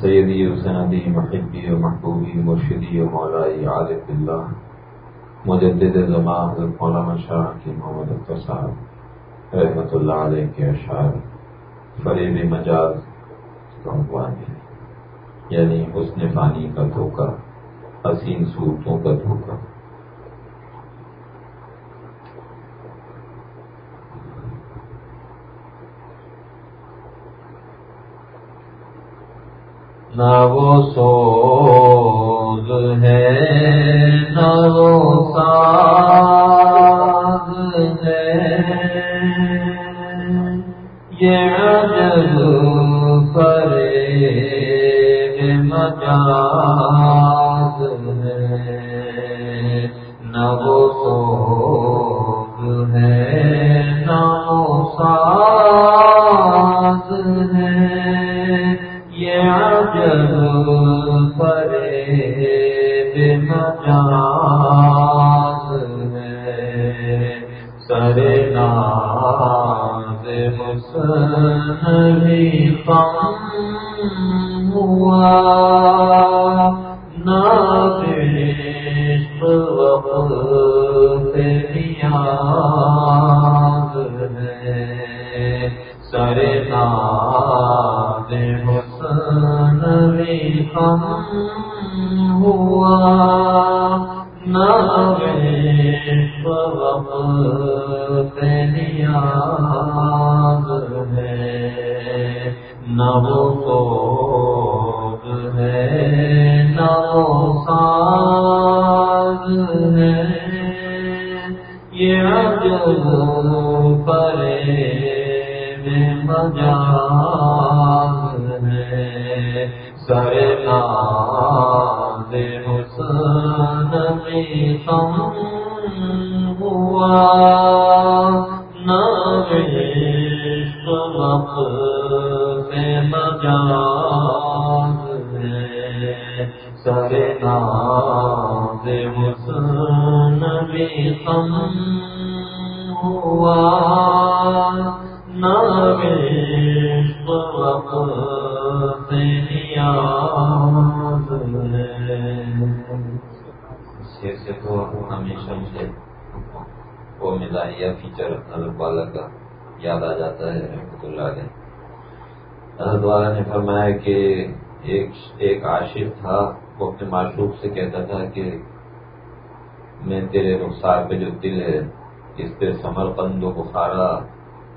سیدی و سندی محبی و محبوبی مرشدی و مولائی عالف اللہ مجدد زمان حضرت مولانا شاہ کی محمد اختر صاحب رحمۃ اللہ علیہ کے اشعار، فریب مجاز کمپانی یعنی حسن فانی کا دھوکہ، حسین صورتوں کا دھوکہ۔ نہ وہ سوز ہے نہ وہ ساز ہے۔ یہ عجب کرے مجاز ہے۔ نہ وہ نہ نو تو سے تو ہمیشہ مجھے وہ مزاحیہ فیچر حضرت والا کا یاد آ جاتا ہے رحمۃ اللہ علیہ۔ حضرت والا نے فرمایا کہ ایک ایک عاشق تھا، وہ اپنے معشوق سے کہتا تھا کہ میں تیرے رخسار پہ جو دل ہے، اس پہ سمر قند و بخارا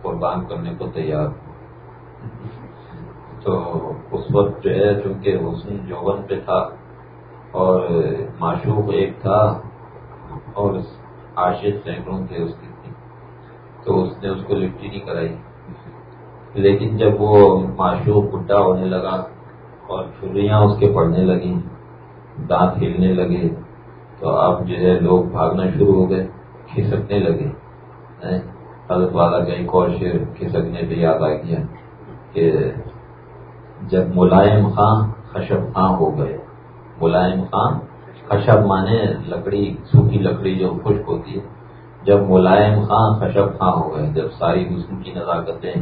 قربان کرنے کو تیار تو اس وقت جو ہے، چونکہ حسن جوبن پہ تھا اور معشوق ایک تھا اور عاشق سینکڑوں تھے اس کی تھی تو اس نے اس کو لفٹی نہیں کرائی۔ لیکن جب وہ معشوق بڈھا ہونے لگا اور چھریاں اس کے پڑنے لگی دانت ہلنے لگے، تو اب جو ہے لوگ بھاگنا شروع ہو گئے، کھسکنے لگے۔ حضرت والا کا ایک اور شیر کھسکنے پہ یاد آ گیا کہ جب ملائم خاں، خشب خاں ہو گئے۔ ملائم خان خشب مانے لکڑی، سوکھی لکڑی جو خشک ہوتی ہے۔ جب ملائم خان خشب خاں ہو گئے، جب ساری حسن کی نزاکتیں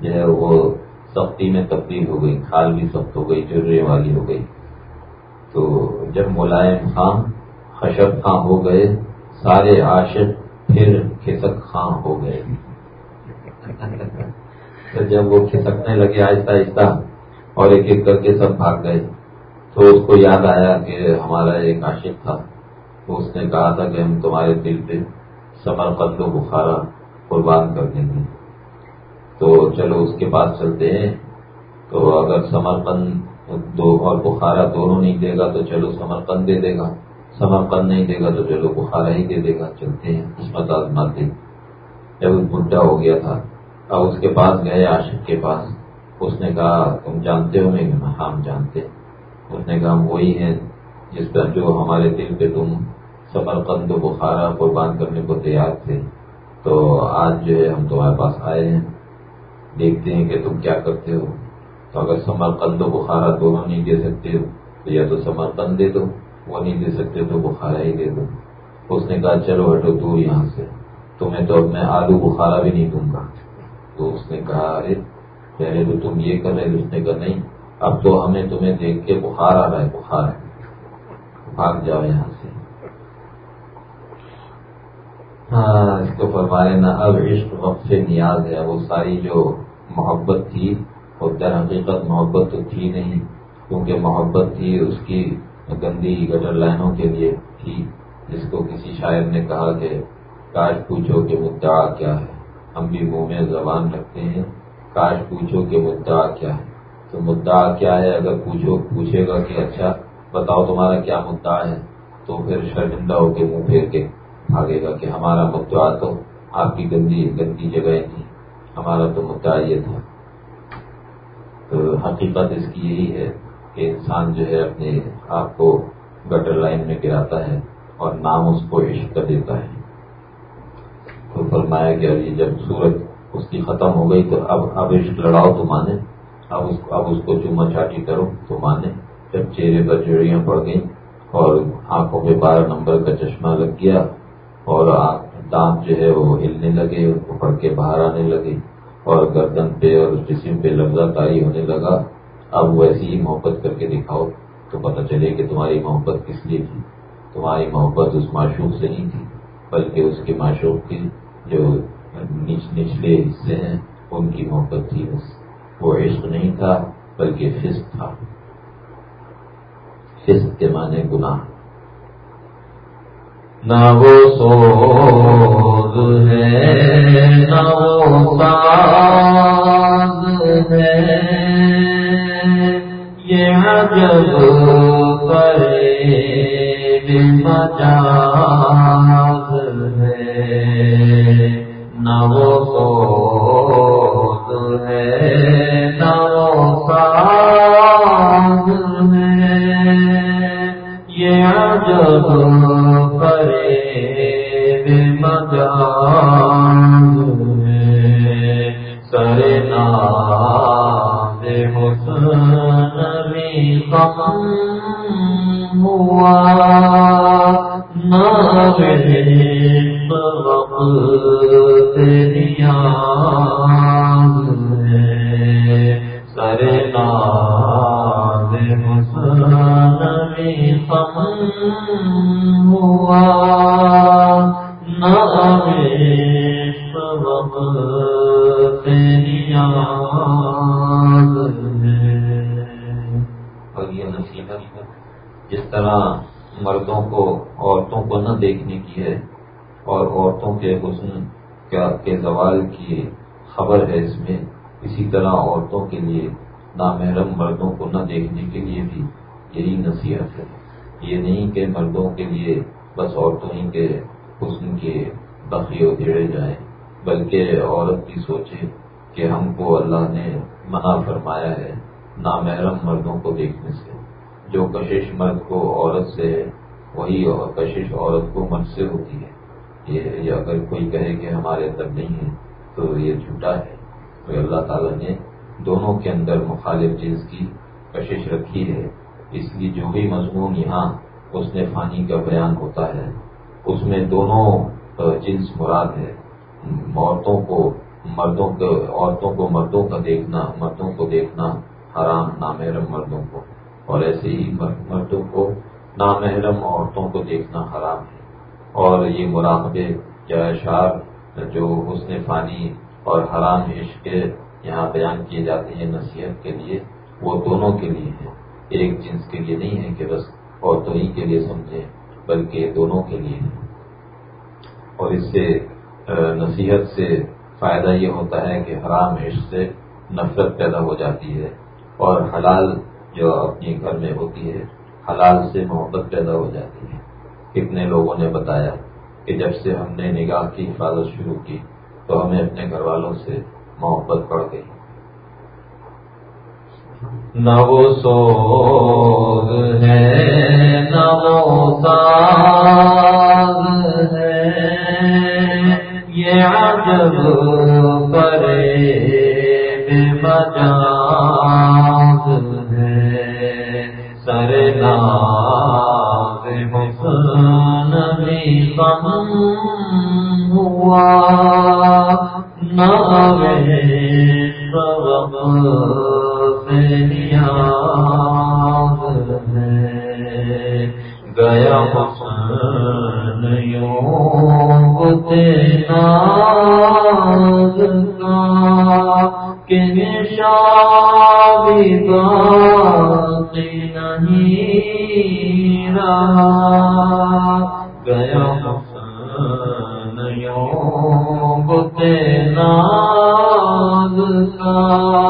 جو ہے وہ سختی میں تبدیل ہو گئی، کھال بھی سخت ہو گئی جرے والی ہو گئی۔ تو جب ملائم خان خشب خاں ہو گئے، سارے عاشق پھر کھسک خاں ہو گئے۔ جب وہ کھسکنے لگے، آہستہ آہستہ اور ایک ایک کر کے سب بھاگ گئے۔ تو اس کو یاد آیا کہ ہمارا ایک عاشق تھا۔ تو اس نے کہا تھا کہ ہم تمہارے دل پہ سمر قد و بخارا قربان کر دیں گے۔ تو چلو اس کے پاس چلتے ہیں۔ تو اگر سمر قند دو اور بخارا دونوں نہیں دے گا تو چلو سمر قند دے دے گا۔ سمر قند نہیں دے گا تو چلو بخارا ہی دے دے گا۔ چلتے ہیں۔ قسمت آزماتے جب بڈھا ہو گیا تھا۔ اب اس کے پاس گئے عاشق کے پاس۔ اس نے کہا، تم جانتے ہو میں ہم جانتے۔ ہیں اس نے کہا وہی ہیں جس پر جو ہمارے دل پہ تم سفر قند و بخارا قربان کرنے کو تیار تھے۔ تو آج جو ہے ہم تمہارے پاس آئے ہیں، دیکھتے ہیں کہ تم کیا کرتے ہو۔ تو اگر سمر قند و بخارا دونوں نہیں دے سکتے ہو تو یا تو سمر قند دے دو، وہ نہیں دے سکتے تو بخارا ہی دے دو۔ اس نے کہا، چلو ہٹو دور یہاں سے۔ تمہیں تو میں آلو بخارا بھی نہیں دوں گا۔ تو اس نے کہا، ارے، پہلے تو تم یہ کر رہے اس نے کہا، نہیں اب تو ہمیں تمہیں دیکھ کے بخار آ رہا ہے، بخار ہے۔ بھاگ جاؤ یہاں سے۔ ہاں اس کو فرمائے نا، اب عشق وقت سے نیاز ہے۔ وہ ساری جو محبت تھی وہ در حقیقت محبت تو تھی نہیں، کیونکہ محبت تھی اس کی گندی گٹر لائنوں کے لیے تھی، جس کو کسی شاعر نے کہا کہ، کاش پوچھو کہ مدعا کیا ہے۔ ہم بھی منہ میں زبان رکھتے ہیں، کاش پوچھو کہ مدعا کیا ہے۔ تو مدعا کیا ہے؟ اگر پوچھو، پوچھے گا کہ اچھا بتاؤ تمہارا کیا مدعا ہے؟ تو پھر شرمندہ ہو کے منہ پھیر کے بھاگے گا کہ ہمارا مدعا تو آپ کی گندی گندی جگہ تھی۔ ہمارا تو مدعا یہ تھا۔ تو حقیقت اس کی یہی ہے کہ انسان جو ہے اپنے آپ کو گٹر لائن میں گراتا ہے اور نام اس کو عشق کر دیتا ہے۔ تو فرمایا کہ جب سورج اس کی ختم ہو گئی تو اب اب عشق لڑاؤ تو مانے۔ اب اس اب اس کو چوما چاٹی کرو تو مانے۔ جب چہرے پر جڑیاں پڑ گئیں اور آنکھوں پہ بارہ نمبر کا چشمہ لگ گیا اور دانت جو ہے وہ ہلنے لگے پڑ کے باہر آنے لگے اور گردن پہ اور جسم پہ لفظہ کاری ہونے لگا۔ اب ویسی ہی محبت کر کے دکھاؤ تو پتہ چلے کہ تمہاری محبت کس لیے تھی۔ تمہاری محبت اس معشوق سے نہیں تھی، بلکہ اس کے معشوق کی جو نچلے حصے ہیں، ان کی محبت تھی بس۔ وہ عشق نہیں تھا بلکہ فسق تھا۔ فسق کے معنی گناہ۔ نہ وہ سوز ہے، نہ وہ ساز ہے۔ یہ عجب کرے مجاز ہے۔ جس طرح مردوں کو عورتوں کو نہ دیکھنے کی ہے اور عورتوں کے حسن کے زوال کی خبر ہے اس میں، اسی طرح عورتوں کے لیے نامحرم مردوں کو نہ دیکھنے کے لیے بھی یہی نصیحت ہے۔ یہ نہیں کہ مردوں کے لیے بس عورتوں ہی کے حسن کے بقی ادھیڑے جائیں، بلکہ عورت بھی سوچے کہ ہم کو اللہ نے منع فرمایا ہے نامحرم مردوں کو دیکھنے سے۔ جو کشش مرد کو عورت سے ہے وہی کشش عورت کو مرد سے ہوتی ہے۔ یہ اگر کوئی کہے کہ ہمارے اندر نہیں ہے تو یہ جھوٹا ہے۔ تو اللہ تعالیٰ نے دونوں کے اندر مخالف جنس کی کشش رکھی ہے۔ اس لیے جو بھی مضمون یہاں اس نے فانی کا بیان ہوتا ہے۔ اس میں دونوں جنس مراد ہے۔ عورتوں کو مردوں کو عورتوں کو مردوں کا دیکھنا، مردوں کو دیکھنا حرام، نامحرم مردوں کو۔ اور ایسے ہی مردوں کو نامحرم عورتوں کو دیکھنا حرام ہے۔ اور یہ مراقبے یا اشعار جو حسن فانی اور حرام عشق کے یہاں بیان کیے جاتے ہیں نصیحت کے لیے، وہ دونوں کے لیے ہیں۔ ایک جنس کے لیے نہیں ہے کہ بس عورتوں ہی کے لیے سمجھیں، بلکہ دونوں کے لیے ہیں۔ اور اس سے نصیحت سے فائدہ یہ ہوتا ہے کہ حرام عشق سے نفرت پیدا ہو جاتی ہے اور حلال جو اپنے گھر میں ہوتی ہے، حلال سے محبت پیدا ہو جاتی ہے۔ کتنے لوگوں نے بتایا کہ جب سے ہم نے نگاہ کی حفاظت شروع کی، تو ہمیں اپنے گھر والوں سے محبت پڑ گئی۔ نہ وہ ہے، نہ وہ ساز ہے۔ یہ عجب بھی غم ہوا نہ نیاز ہے گیا گیا حسن یوں ناز کا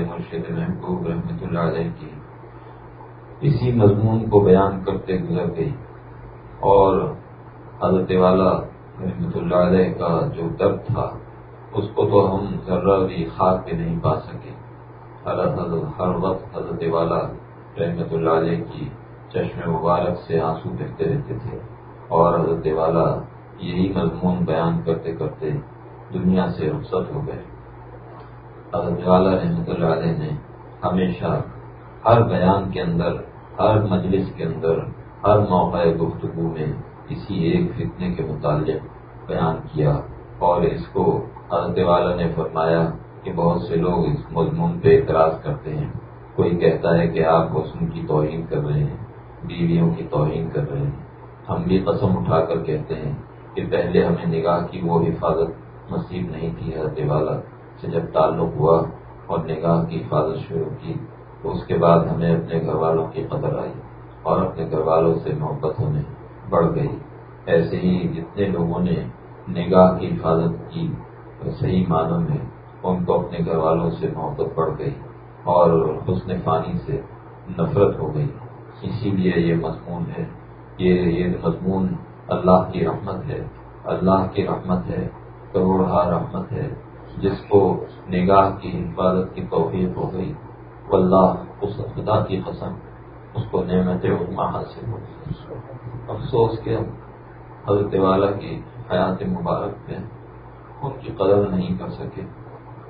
مرشد محبوب رحمۃ اللہ علیہ کی۔ اسی مضمون کو بیان کرتے گزر گئی۔ اور حضرت والا رحمۃ اللہ علیہ کا جو درد تھا، اس کو تو ہم ذرہ بھی خاک پہ نہیں پا سکے۔ ہر ہر وقت حضرت والا رحمۃ اللہ علیہ کی چشم مبارک سے آنسو بہتے رہتے تھے۔ اور حضرت والا یہی مضمون بیان کرتے کرتے دنیا سے رخصت ہو گئے۔ حضرت والا رحمۃ اللہ علیہ نے ہمیشہ ہر بیان کے اندر، ہر مجلس کے اندر، ہر موقع گفتگو میں کسی ایک فتنے کے متعلق بیان کیا اور اس کو حضرت والا نے فرمایا کہ بہت سے لوگ اس مضمون پہ اعتراض کرتے ہیں۔ کوئی کہتا ہے کہ آپ حسن کی توہین کر رہے ہیں، بیویوں کی توہین کر رہے ہیں۔ ہم بھی قسم اٹھا کر کہتے ہیں کہ پہلے ہمیں نگاہ کی وہ حفاظت نصیب نہیں کی حضرت والا۔ سے جب تعلق ہوا اور نگاہ کی حفاظت شروع کی، تو اس کے بعد ہمیں اپنے گھر والوں کی قدر آئی اور اپنے گھر والوں سے محبت ہمیں بڑھ گئی۔ ایسے ہی جتنے لوگوں نے نگاہ کی حفاظت کی صحیح معنوں میں ان کو اپنے گھر والوں سے محبت بڑھ گئی اور حسن فانی سے نفرت ہو گئی۔ اسی لیے یہ مضمون ہے، یہ یہ مضمون اللہ کی رحمت ہے۔ اللہ کی رحمت ہے کروڑہ رحمت ہے۔ جس کو نگاہ کی حفاظت کی توفیق ہو گئی اللہ اس خدا کی قسم اس کو نعمت عما حاصل ہو افسوس کے حضرت والا کی حیات مبارک میں ان کی قدر نہیں کر سکے،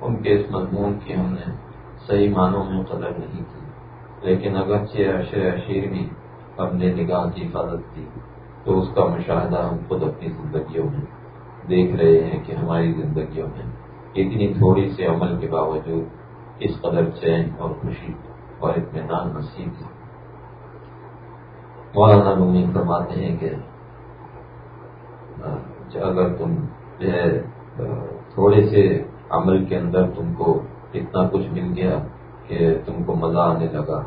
ان کے اس مضمون کی ہم نے صحیح معنوں میں قدر نہیں کی۔ لیکن اگرچہ عشر عشیر بھی ہم نے نگاہ کی حفاظت کی، تو اس کا مشاہدہ ہم خود اپنی زندگیوں میں دیکھ رہے ہیں کہ ہماری زندگیوں میں اتنی تھوڑی سے عمل کے باوجود اس قدر چین اور خوشی اور اطمینان نصیب ہے مولانا رومی فرماتے ہیں کہ اگر تم جو ہے تھوڑے سے عمل کے اندر تم کو اتنا کچھ مل گیا کہ تم کو مزہ آنے لگا،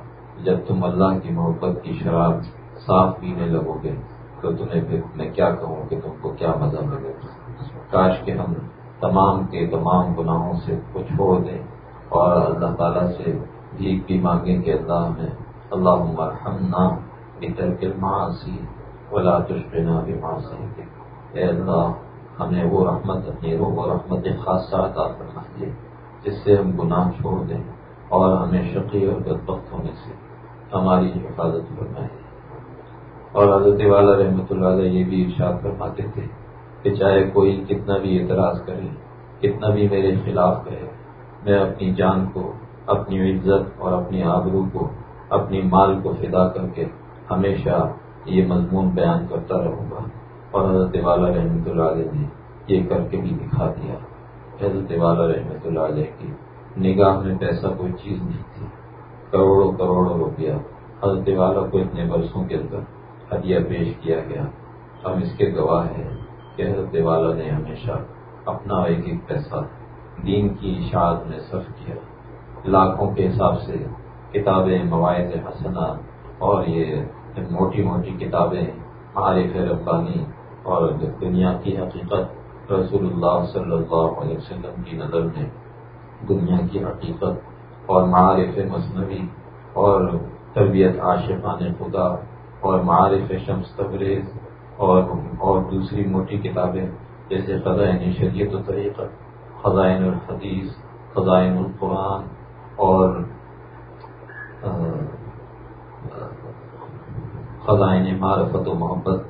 جب تم اللہ کی محبت کی شراب صاف پینے لگو گے تو تمہیں پھر میں کیا کہوں کہ تم کو کیا مزہ ملے کاش کہ ہم تمام کے تمام گناہوں سے کچھ چھوڑ دیں اور اللہ تعالیٰ سے بھیک بھی مانگیں کہ اللہ ہمیں اللہ عمر ہم نہ بہتر ماسی ولا تشبنا بھی ماسی اے اللہ، ہمیں وہ رحمت اپنی روح اور رحمت خاصہ عطا کرنا ہے جس سے ہم گناہ چھوڑ دیں اور ہمیں شقی اور بدبخت ہونے سے ہماری حفاظت کرنا ہے اور حضرت والا رحمۃ اللہ علیہ یہ بھی ارشاد فرماتے تھے کہ چاہے کوئی کتنا بھی اعتراض کرے، کتنا بھی میرے خلاف کہے، میں اپنی جان کو، اپنی عزت اور اپنی آبرو کو، اپنی مال کو فدا کر کے ہمیشہ یہ مضمون بیان کرتا رہوں گا۔ اور حضرت والا رحمۃ اللہ علیہ نے یہ کر کے بھی دکھا دیا۔ حضرت والا رحمۃ اللہ علیہ کی نگاہ میں پیسہ کوئی چیز نہیں تھی۔ کروڑوں کروڑوں روپیہ حضرت والا کو اتنے برسوں کے اندر ہدیہ پیش کیا گیا۔ ہم اس کے گواہ ہیں۔ کہ حضرت والا نے ہمیشہ اپنا ایک ایک پیسہ دین کی اشاعت میں صرف کیا۔ لاکھوں کے حساب سے کتابیں مواعظ حسنا اور یہ موٹی موٹی کتابیں عارف ربانی اور دنیا کی حقیقت رسول اللہ صلی اللہ علیہ وسلم کی نظر میں دنیا کی حقیقت اور معارف مصنوعی اور تربیت عاشقان خدا اور معارف شمس تبریز اور اور دوسری موٹی کتابیں جیسے خزائن شریعت و طریقت خزائن الحدیث، خزائن القرآن اور خزائن معرفت و محبت۔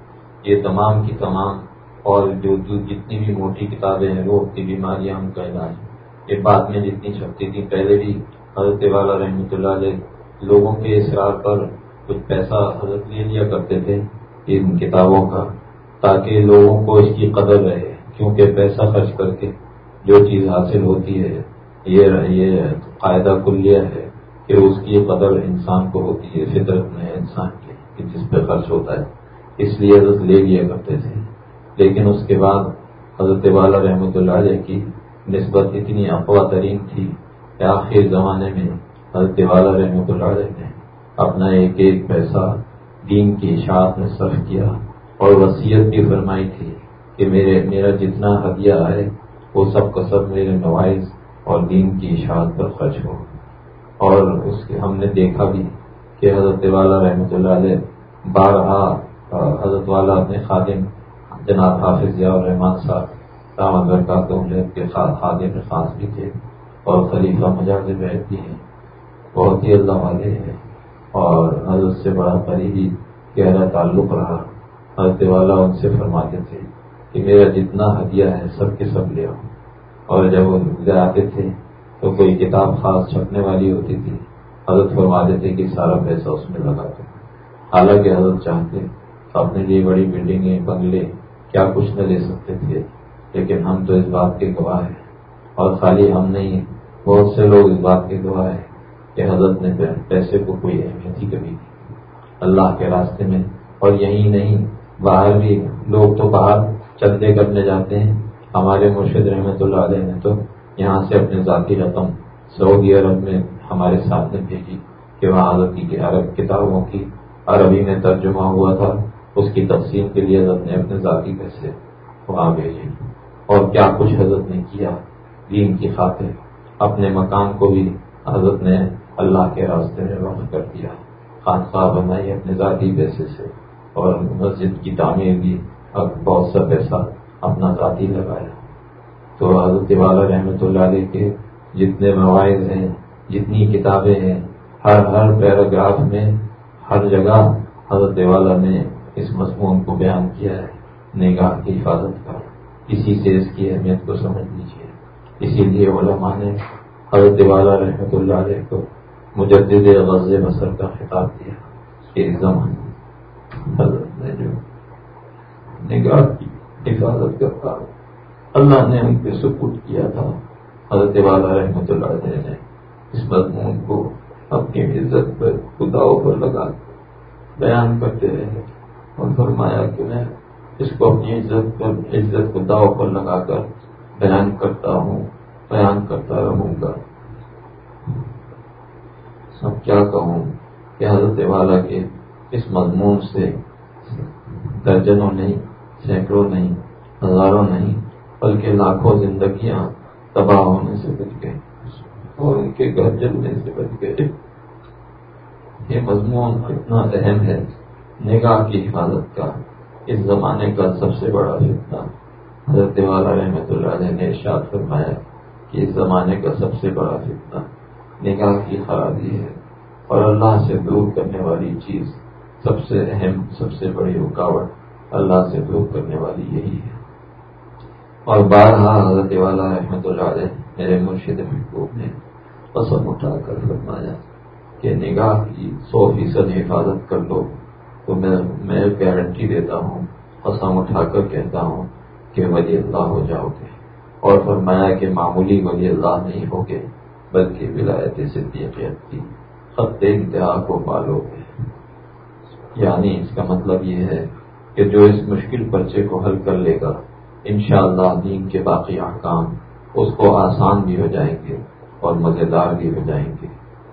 یہ تمام کی تمام اور جو جتنی بھی موٹی کتابیں ہیں روح کی بیماریاں ان کا علاج یہ بعد میں جتنی چھپتی تھی، پہلے بھی حضرت والا رحمۃ اللہ علیہ لوگوں کے اصرار پر کچھ پیسہ حضرت لے لیا کرتے تھے۔ ان کتابوں کا، تاکہ لوگوں کو اس کی قدر رہے، کیونکہ پیسہ خرچ کر کے جو چیز حاصل ہوتی ہے، یہ یہ قاعدہ کلیہ ہے کہ اس کی قدر انسان کو ہوتی ہے، فطرت میں انسان کی، کہ جس پہ خرچ ہوتا ہے۔ اس لیے حضرت لے لیا کرتے تھے۔ لیکن اس کے بعد حضرت والا رحمۃ اللہ علیہ کی نسبت اتنی افواہ ترین تھی کہ آخر زمانے میں حضرت والا رحمۃ اللہ علیہ نے اپنا ایک ایک پیسہ دین کی اشاعت میں صرف کیا اور وصیت بھی فرمائی تھی کہ میرے میرا جتنا ہدیہ ہے، وہ سب کا سب میرے نوائز اور دین کی اشاعت پر خرچ ہو۔ اور اس کے ہم نے دیکھا بھی کہ حضرت والا رحمۃ اللہ علیہ بارہا حضرت والا اپنے خادم جناب حافظ ضیاء الرحمان صاحب رام کے خادم خاص بھی تھے اور خلیفہ مجاز بیت بھی ہیں۔ بہت ہی اللہ والے ہیں۔ اور حضرت سے بڑا قریبی گہرا تعلق رہا۔ حضرت والا ان سے فرماتے تھے کہ میرا جتنا ہدیہ ہے سب کے سب لے آؤ۔ اور جب وہ لے آتے تھے تو کوئی کتاب خاص چھپنے والی ہوتی تھی۔ حضرت فرماتے تھے کہ سارا پیسہ اس میں لگا دو۔ حالانکہ حضرت چاہتے اپنے لیے بڑی بلڈنگیں، بنگلے، کیا کچھ نہ لے سکتے تھے۔ لیکن ہم تو اس بات کے گواہ ہیں۔ اور خالی ہم نہیں، بہت سے لوگ اس بات کے گواہ ہیں۔ کہ حضرت نے پیسے کو کوئی اہمیت ہی کبھی اللہ کے راستے میں، اور یہی نہیں، باہر بھی لوگ تو باہر چندے کرنے جاتے ہیں۔ ہمارے مرشد رحمت اللہ علیہ نے تو یہاں سے اپنے ذاتی رقم سعودی عرب میں ہمارے سامنے بھیجی کہ وہاں حضرت کی عرب کتابوں کی عربی میں ترجمہ ہوا تھا۔ اس کی تقسیم کے لیے حضرت نے اپنے ذاتی پیسے وہاں بھیجے۔ اور کیا کچھ حضرت نے کیا؟ دین کی خاطر، اپنے مکان کو بھی حضرت نے اللہ کے راستے میں وقف کر دیا۔ خانخواہ بنائی اپنے ذاتی پیسے سے اور مسجد کی تعمیر بھی اب بہت سا پیسہ اپنا ذاتی لگایا۔ تو حضرت والا رحمۃ اللہ علیہ کے جتنے مواعظ ہیں، جتنی کتابیں ہیں، ہر ہر پیراگراف میں، ہر جگہ حضرت والا نے اس مضمون کو بیان کیا ہے۔ نگاہ کی حفاظت کا۔ اسی سے اس کی اہمیت کو سمجھ لیجیے اسی لیے علماء نے حضرت والا رحمۃ اللہ علیہ کو مجدد غز بسر کا خطاب دیا کہ حضرت نے جو نگاہ کی، حفاظت کرتا، اللہ نے ان پہ سپورٹ کیا تھا۔ حضرت والا رحمۃ اللہ علیہ نے اس مضمون کو اپنی عزت پر، خداؤں پر لگا بیان کرتے رہے۔ اور فرمایا کہ میں اس کو اپنی عزت پر، عزت خداؤں پر لگا کر بیان کرتا ہوں، بیان کرتا رہوں گا۔ سب کیا کہوں کہ حضرت والا کے اس مضمون سے درجنوں نہیں، سینکڑوں نہیں، ہزاروں نہیں، بلکہ لاکھوں زندگیاں تباہ ہونے سے بچ گئے اور ان کے گھر جلنے سے بچ گئے۔ یہ مضمون اتنا اہم ہے، نگاہ کی حفاظت کا۔ اس زمانے کا سب سے بڑا فتنہ۔ حضرت والا رحمۃ اللہ علیہ نے ارشاد فرمایا کہ اس زمانے کا سب سے بڑا فتنہ نگاہ کی خرابی ہے۔ اور اللہ سے دور کرنے والی چیز سب سے اہم، سب سے بڑی رکاوٹ اللہ سے دور کرنے والی یہی ہے۔ اور بارہا حضرت والا رحمت اللہ علیہ میرے مرشد محبوب نے قسم اٹھا کر فرمایا کہ نگاہ کی سو فیصد حفاظت کر لو۔ تو میں میں گارنٹی دیتا ہوں، قسم اٹھا کر کہتا ہوں کہ ولی اللہ ہو جاؤ گے۔ اور فرمایا کہ معمولی ولی اللہ نہیں ہوگے۔ بلکہ ولایت صدیقیت کی خط انتہا کو پالو۔ گے یعنی اس کا مطلب یہ ہے کہ جو اس مشکل پرچے کو حل کر لے گا، انشاءاللہ شاء دین کے باقی احکام اس کو آسان بھی ہو جائیں گے اور مزیدار بھی ہو جائیں گے۔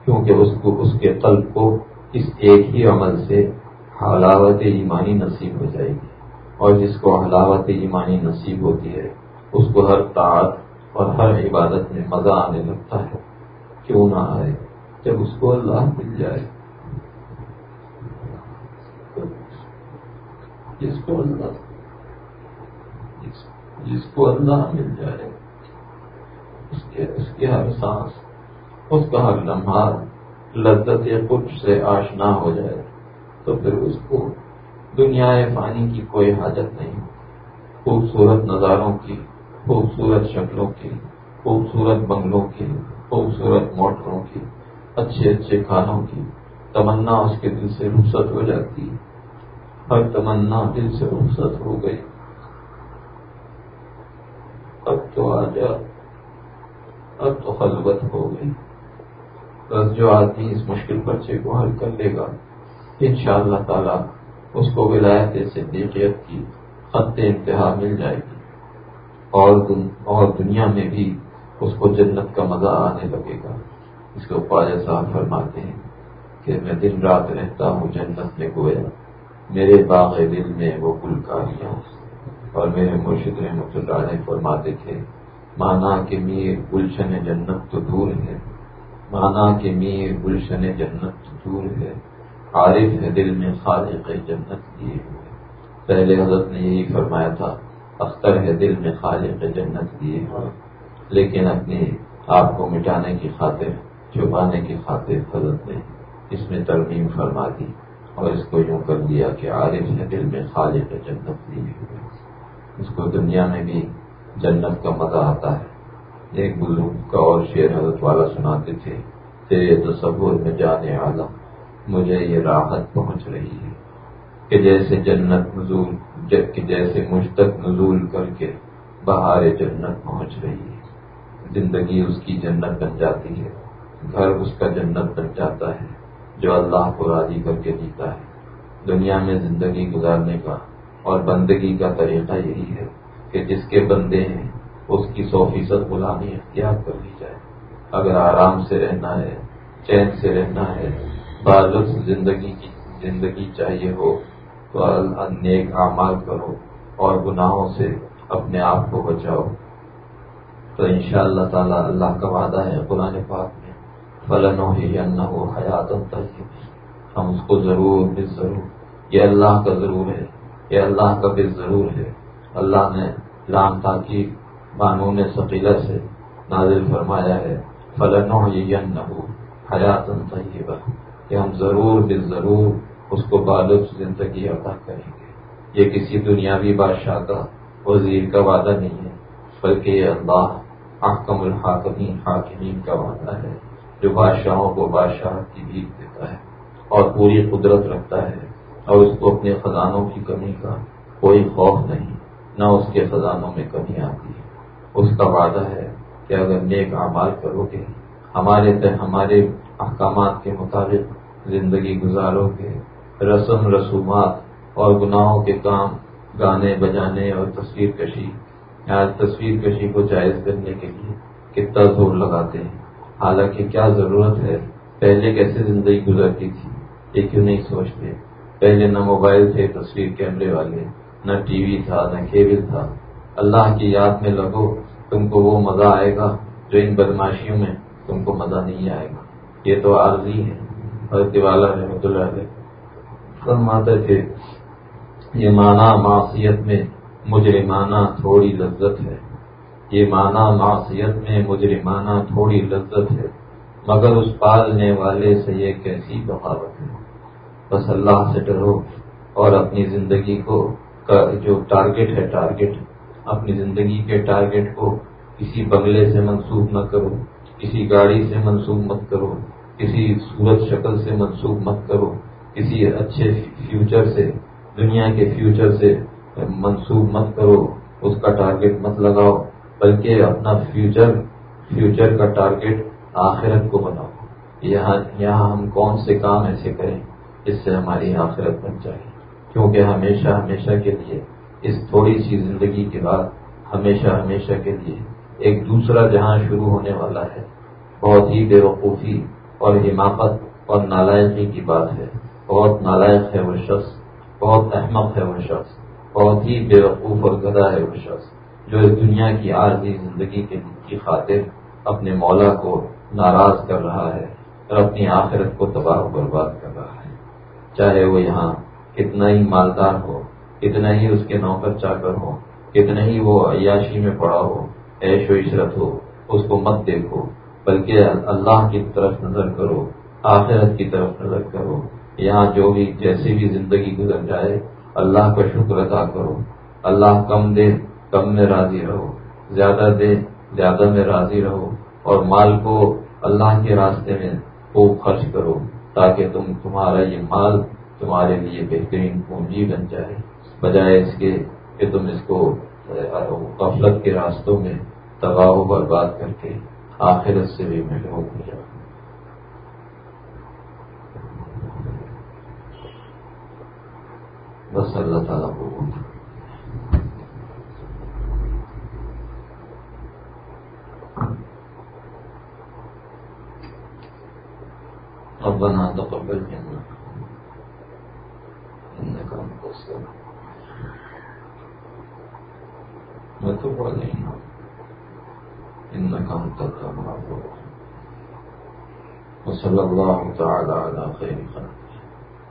کیونکہ اس کو، اس کے قلب کو اس ایک ہی عمل سے حلاوت ایمانی نصیب ہو جائے گی۔ اور جس کو حلاوت ایمانی نصیب ہوتی ہے، اس کو ہر طاعت اور ہر عبادت میں مزہ آنے لگتا ہے۔ کیوں نہ آئے؟ جب اس کو اللہ مل جائے۔ جس کو اللہ جس کو اللہ مل جائے، اس کے اس کے ہر سانس، اس کا ہر لمحہ لذت کچھ سے آشنا ہو جائے، تو پھر اس کو دنیا فانی کی کوئی حاجت نہیں۔ خوبصورت نظاروں کی، خوبصورت شکلوں کی، خوبصورت بنگلوں کی خوبصورت موٹروں کی، اچھے اچھے کھانوں کی، تمنا اس کے دل سے رخصت ہو جاتی۔ ہر تمنا دل سے رخصت ہو گئی۔ اب تو آ جا، اب تو خلوت ہو گئی۔ بس جو آدمی اس مشکل بچے کو حل کر لے گا ان شاء اللہ تعالی اس کو ولایت صدیقیت کی خط انتہا مل جائے گی۔ اور دنیا میں بھی اس کو جنت کا مزہ آنے لگے گا۔ اس کو خواجہ صاحب فرماتے ہیں کہ میں دن رات رہتا ہوں جنت میں گویا، میرے باغ دل میں وہ گلکاریاں۔ اور میرے مرشد رحمت اللہ نے فرماتے تھے، مانا کہ میر گلشن جنت تو دور ہے۔ مانا کہ میر گلشن جنت تو دور ہے۔ عارف ہے دل میں خالق جنت لیے ہوئے۔ پہلے حضرت نے یہی فرمایا تھا، اختر ہے دل میں خالق جنت لیے ہوئے۔ لیکن اپنے آپ کو مٹانے کی خاطر، چھپانے کی خاطر حضرت نے اس میں ترمیم فرما دی اور اس کو یوں کر دیا کہ عارف ہے، دل میں خالق جنت لیے ہوئے اس کو دنیا میں بھی جنت کا مزہ آتا ہے۔ ایک بزرگ کا اور شیر حضرت والا سناتے تھے، تیرے تصور میں جانے والا مجھے یہ راحت پہنچ رہی ہے۔ کہ جیسے جنت نزول جیسے مجھ تک نزول کر کے بہار جنت پہنچ رہی ہے۔ زندگی اس کی جنت بن جاتی ہے۔ گھر اس کا جنت بن جاتا ہے جو اللہ کو راضی کر کے جیتا ہے۔ دنیا میں زندگی گزارنے کا اور بندگی کا طریقہ یہی ہے کہ جس کے بندے ہیں، اس کی سو فیصد غلامی اختیار کر لی جائے۔ اگر آرام سے رہنا ہے، چین سے رہنا ہے، بالغ زندگی کی زندگی چاہیے ہو، تو نیک اعمال کرو اور گناہوں سے اپنے آپ کو بچاؤ۔ تو ان شاء اللہ تعالیٰ اللہ کا وعدہ ہے قرآن پاک میں فلن ہو ہی حیات ہم اس کو ضرور بس ضرور، یہ اللہ کا ضرور ہے، یہ اللہ کا بس ضرور ہے۔ اللہ نے لام تاکہ قانون ثقیلہ سے نازل فرمایا ہے فلن ہو ہی حیات طیبہ کہ ہم ضرور بے ضرور اس کو بالغ زندگی عطا کریں گے۔ یہ کسی دنیاوی بادشاہ کا وزیر کا وعدہ نہیں ہے، بلکہ یہ اللہ احکم الحاکمین، حاکمین کا وعدہ ہے، جو بادشاہوں کو بادشاہ کی بھیک دیتا ہے اور پوری قدرت رکھتا ہے، اور اس کو اپنے خزانوں کی کمی کا کوئی خوف نہیں، نہ اس کے خزانوں میں کمی آتی ہے۔ اس کا وعدہ ہے کہ اگر نیک اعمال کرو گے، ہمارے ہمارے احکامات کے مطابق زندگی گزارو گے۔ رسم رسومات اور گناہوں کے کام، گانے بجانے اور تصویر کشی آج تصویر کشی کو جائز کرنے کے لیے کتنا زور لگاتے ہیں۔ حالانکہ کیا ضرورت ہے؟ پہلے کیسے زندگی گزرتی تھی؟ یہ کیوں نہیں سوچتے؟ پہلے نہ موبائل تھے، تصویر کیمرے والے، نہ ٹی وی تھا، نہ کیبل تھا۔ اللہ کی یاد میں لگو، تم کو وہ مزہ آئے گا جو ان بدماشیوں میں تم کو مزہ نہیں آئے گا۔ یہ تو عارضی ہے، حضرت والا رحمۃ اللہ علیہ فرماتے تھے، یہ معنی معصیت میں مجرمانہ تھوڑی لذت ہے۔ یہ معنی معصیت میں مجرمانہ تھوڑی لذت ہے، مگر اس پالنے والے سے یہ کیسی بغاوت ہے؟ بس اللہ سے ڈرو اور اپنی زندگی کو جو ٹارگٹ ہے، ٹارگٹ، اپنی زندگی کے ٹارگیٹ کو کسی بنگلے سے منسوخ نہ کرو، کسی گاڑی سے منسوخ مت کرو، کسی صورت شکل سے منسوخ مت کرو، کسی اچھے فیوچر سے، دنیا کے فیوچر سے منسوخ مت کرو، اس کا ٹارگیٹ مت لگاؤ، بلکہ اپنا فیوچر فیوچر کا ٹارگیٹ آخرت کو بناؤ۔ یہاں یہاں ہم کون سے کام ایسے کریں جس سے ہماری آخرت بن جائے۔ کیونکہ ہمیشہ ہمیشہ کے لیے، اس تھوڑی سی زندگی کے بعد ہمیشہ ہمیشہ کے لیے ایک دوسرا جہاں شروع ہونے والا ہے۔ بہت ہی بے وقوفی اور حماقت اور نالائقی کی بات ہے۔ بہت نالائق ہے وہ شخص، بہت احمد ہے وہ شخص۔ بہت ہی بے وقوف اور گدا ہے وہ شخص جو اس دنیا کی عارضی زندگی کی خاطر اپنے مولا کو ناراض کر رہا ہے اور اپنی آخرت کو تباہ و برباد کر رہا ہے۔ چاہے وہ یہاں کتنا ہی مالدار ہو، کتنا ہی اس کے نوکر چا کر ہو، کتنا ہی وہ عیاشی میں پڑا ہو ایش و عشرت ہو، اس کو مت دیکھو، بلکہ اللہ کی طرف نظر کرو، آخرت کی طرف نظر کرو۔ یہاں جو بھی جیسی بھی زندگی گزر جائے اللہ کا شکر ادا کرو۔ اللہ کم دے، کم میں راضی رہو۔ زیادہ دے، زیادہ میں راضی رہو۔ اور مال کو اللہ کے راستے میں خوب خرچ کرو تاکہ تم تمہارا یہ مال تمہارے لیے بہترین پونجی بن جائے۔ بجائے اس کے کہ تم اس کو غفلت کے راستوں میں تباہ و برباد کر کے آخرت سے بھی محروم ہو جاؤ۔ بس اللہ تعالیٰ کو اب بنا تو قبل ملنا ربنا تقبل منا انك انت السلام وتب علينا؟ انك انت التواب وصلى الله تعالى على خير خلقه.